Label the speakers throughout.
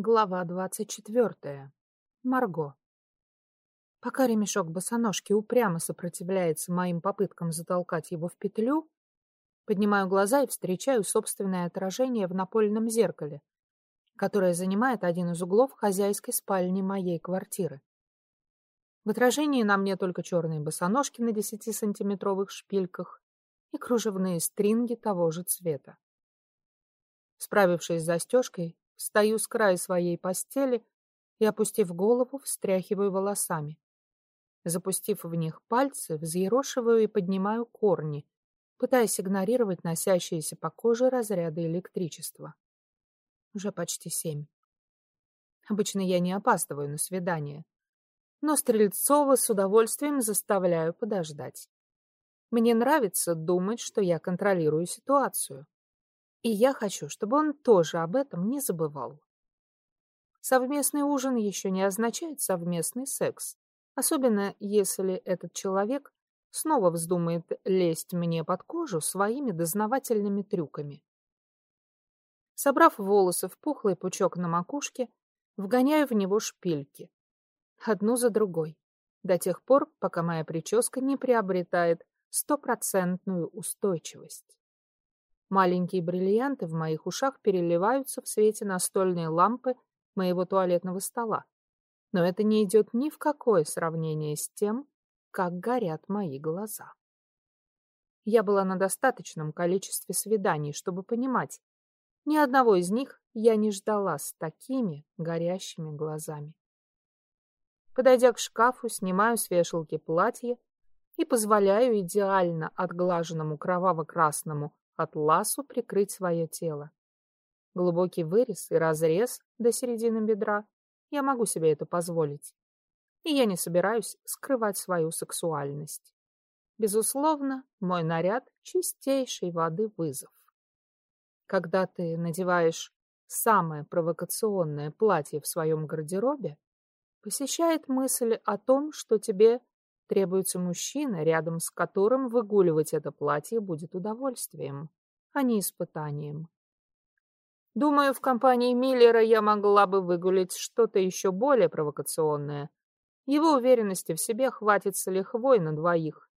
Speaker 1: Глава двадцать четвертая. Марго. Пока ремешок босоножки упрямо сопротивляется моим попыткам затолкать его в петлю, поднимаю глаза и встречаю собственное отражение в напольном зеркале, которое занимает один из углов хозяйской спальни моей квартиры. В отражении на мне только черные босоножки на десятисантиметровых шпильках и кружевные стринги того же цвета. Справившись с застежкой, Встаю с края своей постели и, опустив голову, встряхиваю волосами. Запустив в них пальцы, взъерошиваю и поднимаю корни, пытаясь игнорировать носящиеся по коже разряды электричества. Уже почти семь. Обычно я не опаздываю на свидание. Но Стрельцова с удовольствием заставляю подождать. Мне нравится думать, что я контролирую ситуацию. И я хочу, чтобы он тоже об этом не забывал. Совместный ужин еще не означает совместный секс, особенно если этот человек снова вздумает лезть мне под кожу своими дознавательными трюками. Собрав волосы в пухлый пучок на макушке, вгоняю в него шпильки. Одну за другой, до тех пор, пока моя прическа не приобретает стопроцентную устойчивость. Маленькие бриллианты в моих ушах переливаются в свете настольной лампы моего туалетного стола. Но это не идет ни в какое сравнение с тем, как горят мои глаза. Я была на достаточном количестве свиданий, чтобы понимать, ни одного из них я не ждала с такими горящими глазами. Подойдя к шкафу, снимаю с вешалки платье и позволяю идеально отглаженному кроваво-красному атласу прикрыть свое тело. Глубокий вырез и разрез до середины бедра. Я могу себе это позволить. И я не собираюсь скрывать свою сексуальность. Безусловно, мой наряд — чистейшей воды вызов. Когда ты надеваешь самое провокационное платье в своем гардеробе, посещает мысль о том, что тебе Требуется мужчина, рядом с которым выгуливать это платье будет удовольствием, а не испытанием. Думаю, в компании Миллера я могла бы выгулить что-то еще более провокационное. Его уверенности в себе хватит с лихвой на двоих.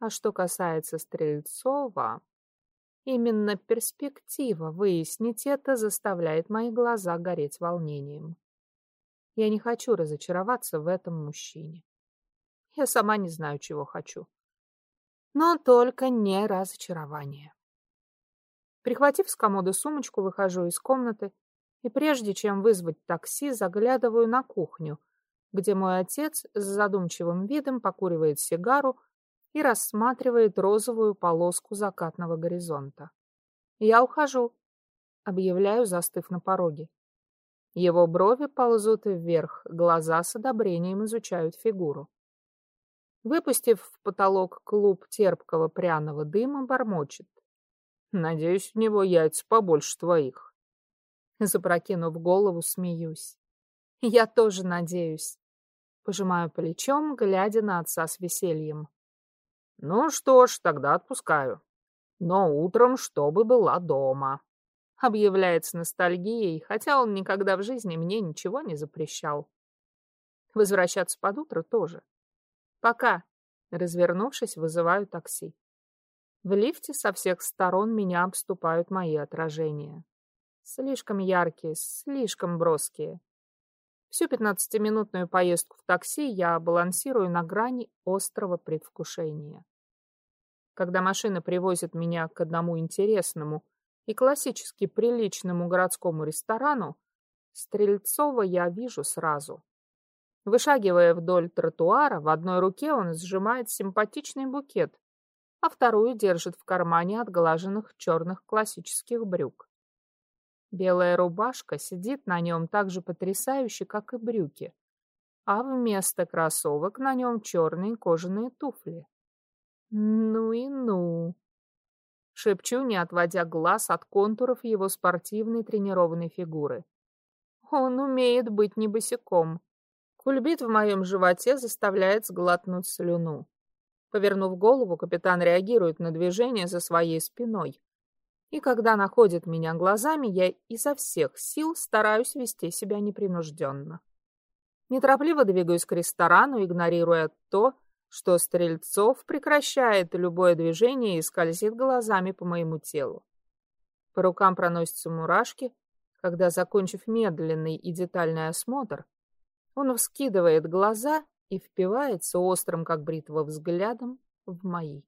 Speaker 1: А что касается Стрельцова, именно перспектива выяснить это заставляет мои глаза гореть волнением. Я не хочу разочароваться в этом мужчине. Я сама не знаю, чего хочу. Но только не разочарование. Прихватив с комода сумочку, выхожу из комнаты и прежде чем вызвать такси, заглядываю на кухню, где мой отец с задумчивым видом покуривает сигару и рассматривает розовую полоску закатного горизонта. «Я ухожу», — объявляю, застыв на пороге. Его брови ползут вверх, глаза с одобрением изучают фигуру. Выпустив в потолок клуб терпкого пряного дыма, бормочет. Надеюсь, у него яйца побольше твоих. Запрокинув голову, смеюсь. Я тоже надеюсь. Пожимаю плечом, глядя на отца с весельем. Ну что ж, тогда отпускаю. Но утром, чтобы была дома. Объявляет с ностальгией, хотя он никогда в жизни мне ничего не запрещал. Возвращаться под утро тоже. Пока. Развернувшись, вызываю такси. В лифте со всех сторон меня обступают мои отражения. Слишком яркие, слишком броские. Всю пятнадцатиминутную поездку в такси я балансирую на грани острого предвкушения. Когда машина привозит меня к одному интересному и классически приличному городскому ресторану, Стрельцова я вижу сразу. Вышагивая вдоль тротуара, в одной руке он сжимает симпатичный букет, а вторую держит в кармане отглаженных черных классических брюк. Белая рубашка сидит на нем так же потрясающе, как и брюки, а вместо кроссовок на нем черные кожаные туфли. Ну и ну. Шепчу, не отводя глаз от контуров его спортивной тренированной фигуры. Он умеет быть не босиком. Кульбит в моем животе заставляет сглотнуть слюну. Повернув голову, капитан реагирует на движение за своей спиной. И когда находит меня глазами, я изо всех сил стараюсь вести себя непринужденно. Неторопливо двигаюсь к ресторану, игнорируя то, что Стрельцов прекращает любое движение и скользит глазами по моему телу. По рукам проносятся мурашки, когда, закончив медленный и детальный осмотр, он вскидывает глаза и впивается острым, как бритва, взглядом в мои.